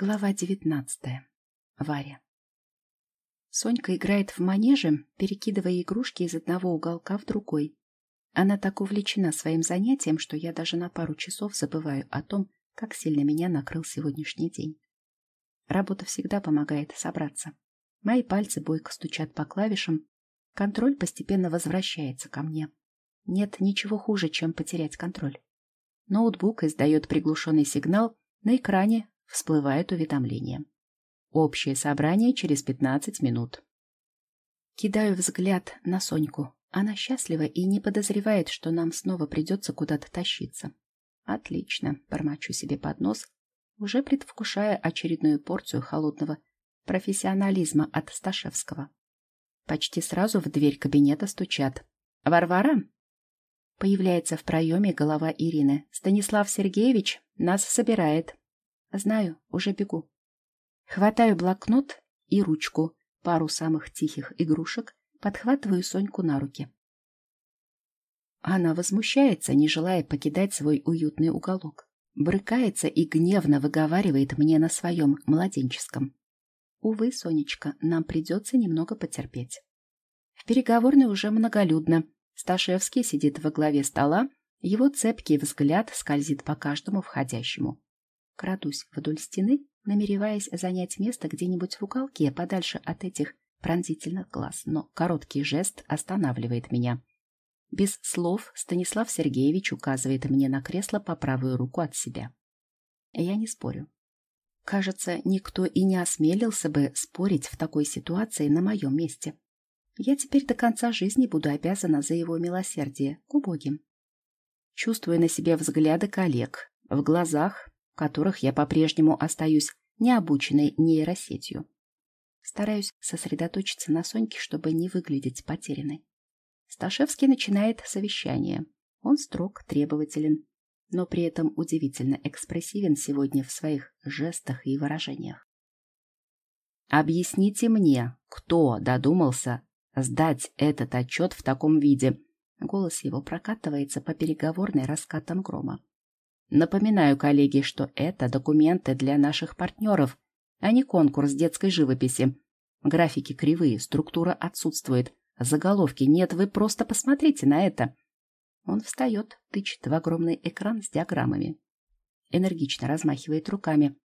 Глава девятнадцатая. Варя. Сонька играет в манеже, перекидывая игрушки из одного уголка в другой. Она так увлечена своим занятием, что я даже на пару часов забываю о том, как сильно меня накрыл сегодняшний день. Работа всегда помогает собраться. Мои пальцы бойко стучат по клавишам, контроль постепенно возвращается ко мне. Нет ничего хуже, чем потерять контроль. Ноутбук издает приглушенный сигнал, на экране всплывает уведомление. Общее собрание через 15 минут. Кидаю взгляд на Соньку. Она счастлива и не подозревает, что нам снова придется куда-то тащиться. Отлично, бормочу себе под нос, уже предвкушая очередную порцию холодного профессионализма от Сташевского. Почти сразу в дверь кабинета стучат. «Варвара?» Появляется в проеме голова Ирины. «Станислав Сергеевич нас собирает». Знаю, уже бегу. Хватаю блокнот и ручку, пару самых тихих игрушек, подхватываю Соньку на руки. Она возмущается, не желая покидать свой уютный уголок. Брыкается и гневно выговаривает мне на своем младенческом. Увы, Сонечка, нам придется немного потерпеть. В переговорной уже многолюдно. Сташевский сидит во главе стола, его цепкий взгляд скользит по каждому входящему. Крадусь вдоль стены, намереваясь занять место где-нибудь в уголке, подальше от этих пронзительных глаз, но короткий жест останавливает меня. Без слов Станислав Сергеевич указывает мне на кресло по правую руку от себя. Я не спорю. Кажется, никто и не осмелился бы спорить в такой ситуации на моем месте. Я теперь до конца жизни буду обязана за его милосердие к убогим. Чувствую на себе взгляды коллег. В глазах которых я по-прежнему остаюсь необученной нейросетью. Стараюсь сосредоточиться на Соньке, чтобы не выглядеть потерянной. Сташевский начинает совещание. Он строг, требователен, но при этом удивительно экспрессивен сегодня в своих жестах и выражениях. «Объясните мне, кто додумался сдать этот отчет в таком виде?» Голос его прокатывается по переговорной раскатам грома. Напоминаю, коллеги, что это документы для наших партнеров, а не конкурс детской живописи. Графики кривые, структура отсутствует, заголовки нет, вы просто посмотрите на это. Он встает, тычет в огромный экран с диаграммами. Энергично размахивает руками.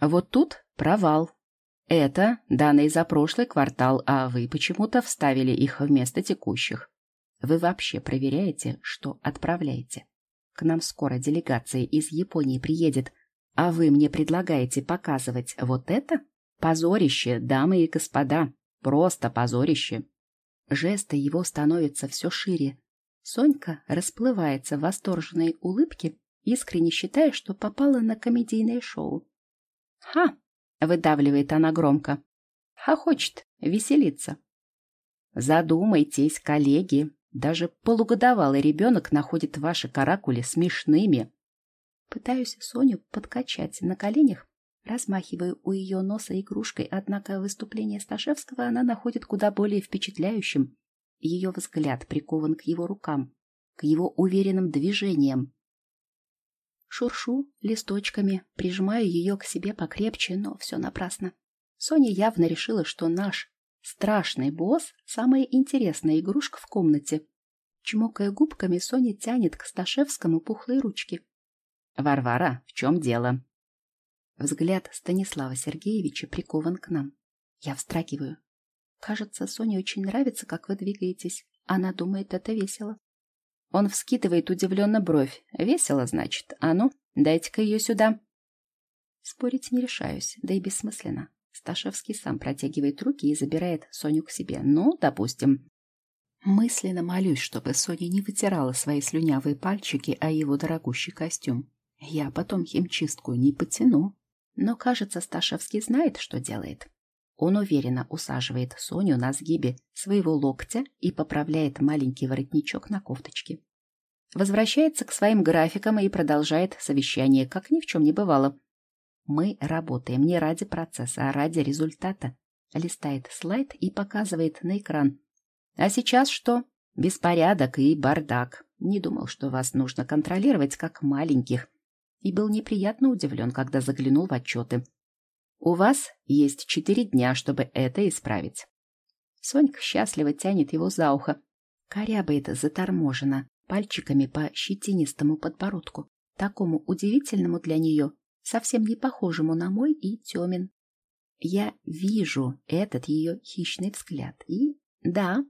Вот тут провал. Это данные за прошлый квартал, а вы почему-то вставили их вместо текущих. Вы вообще проверяете, что отправляете? К нам скоро делегация из Японии приедет, а вы мне предлагаете показывать вот это? Позорище, дамы и господа, просто позорище. Жесты его становятся все шире. Сонька расплывается в восторженной улыбке, искренне считая, что попала на комедийное шоу. «Ха!» — выдавливает она громко. «Хохочет, веселится». «Задумайтесь, коллеги, даже полугодовалый ребенок находит ваши каракули смешными. Пытаюсь Соню подкачать на коленях, размахиваю у ее носа игрушкой, однако выступление Сташевского она находит куда более впечатляющим. Ее взгляд прикован к его рукам, к его уверенным движениям. Шуршу листочками, прижимаю ее к себе покрепче, но все напрасно. Соня явно решила, что наш Страшный босс — самая интересная игрушка в комнате. Чмокая губками, Соня тянет к Сташевскому пухлые ручки. «Варвара, в чем дело?» Взгляд Станислава Сергеевича прикован к нам. Я встрагиваю. Кажется, Соне очень нравится, как вы двигаетесь. Она думает, это весело. Он вскидывает удивленно бровь. Весело, значит. А ну, дайте-ка ее сюда. Спорить не решаюсь, да и бессмысленно. Сташевский сам протягивает руки и забирает Соню к себе. Ну, допустим. Мысленно молюсь, чтобы Соня не вытирала свои слюнявые пальчики о его дорогущий костюм. Я потом химчистку не потяну. Но, кажется, Сташевский знает, что делает. Он уверенно усаживает Соню на сгибе своего локтя и поправляет маленький воротничок на кофточке. Возвращается к своим графикам и продолжает совещание, как ни в чем не бывало. Мы работаем не ради процесса, а ради результата. Листает слайд и показывает на экран. А сейчас что? Беспорядок и бардак. Не думал, что вас нужно контролировать как маленьких. и был неприятно удивлен, когда заглянул в отчеты. «У вас есть четыре дня, чтобы это исправить». Сонька счастливо тянет его за ухо, корябает заторможенно, пальчиками по щетинистому подбородку, такому удивительному для нее, совсем не похожему на мой и Тёмин. Я вижу этот ее хищный взгляд и... Да,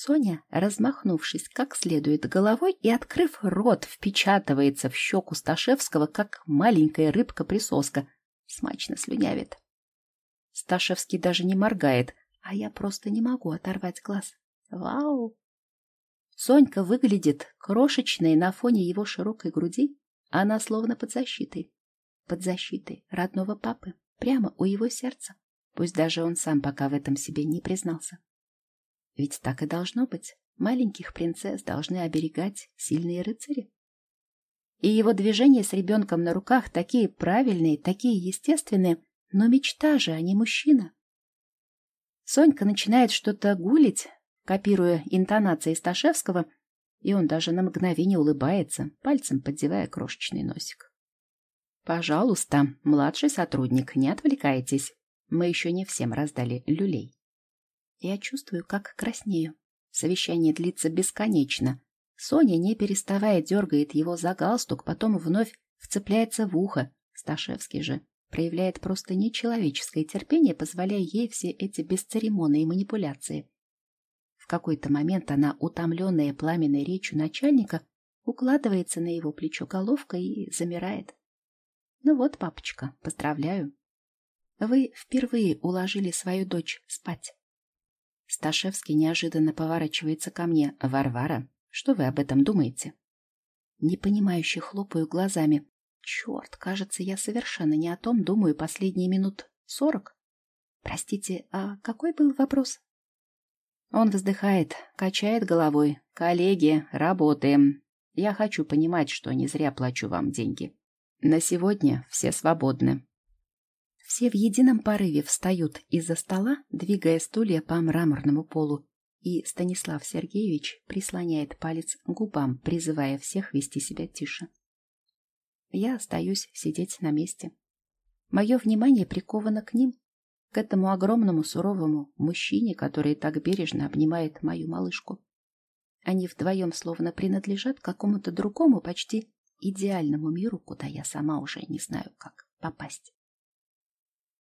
Соня, размахнувшись как следует головой и открыв рот, впечатывается в щеку Сташевского, как маленькая рыбка-присоска, смачно слюнявит. Сташевский даже не моргает, а я просто не могу оторвать глаз. Вау! Сонька выглядит крошечной на фоне его широкой груди. Она словно под защитой. Под защитой родного папы, прямо у его сердца. Пусть даже он сам пока в этом себе не признался. Ведь так и должно быть. Маленьких принцесс должны оберегать сильные рыцари. И его движения с ребенком на руках такие правильные, такие естественные, но мечта же, а не мужчина. Сонька начинает что-то гулить, копируя интонации Сташевского, и он даже на мгновение улыбается, пальцем поддевая крошечный носик. «Пожалуйста, младший сотрудник, не отвлекайтесь. Мы еще не всем раздали люлей». Я чувствую, как краснею. Совещание длится бесконечно. Соня, не переставая, дергает его за галстук, потом вновь вцепляется в ухо. Сташевский же проявляет просто нечеловеческое терпение, позволяя ей все эти бесцеремонные манипуляции. В какой-то момент она, утомленная пламенной речью начальника, укладывается на его плечо головкой и замирает. Ну вот, папочка, поздравляю. Вы впервые уложили свою дочь спать. Сташевский неожиданно поворачивается ко мне. «Варвара, что вы об этом думаете?» Непонимающе хлопаю глазами. Черт, кажется, я совершенно не о том думаю последние минут сорок. Простите, а какой был вопрос? Он вздыхает, качает головой. Коллеги, работаем. Я хочу понимать, что не зря плачу вам деньги. На сегодня все свободны. Все в едином порыве встают из-за стола, двигая стулья по мраморному полу, и Станислав Сергеевич прислоняет палец к губам, призывая всех вести себя тише. Я остаюсь сидеть на месте. Мое внимание приковано к ним, к этому огромному суровому мужчине, который так бережно обнимает мою малышку. Они вдвоем словно принадлежат какому-то другому, почти идеальному миру, куда я сама уже не знаю, как попасть.